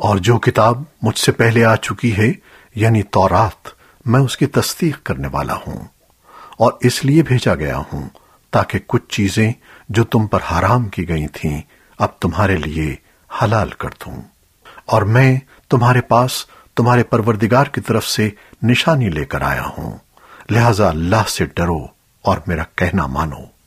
اور جو کتاب مجھ سے پہلے آ چکی ہے یعنی تورات، میں اس کی تصدیق کرنے والا ہوں اور اس لیے بھیجا گیا ہوں تاکہ کچھ چیزیں جو تم پر حرام کی گئی تھیں، اب تمہارے لیے حلال کر دوں۔ اور میں تمہارے پاس تمہارے پروردگار کی طرف سے نشانی لے کر آیا ہوں، لہذا اللہ سے ڈرو اور میرا کہنا مانو۔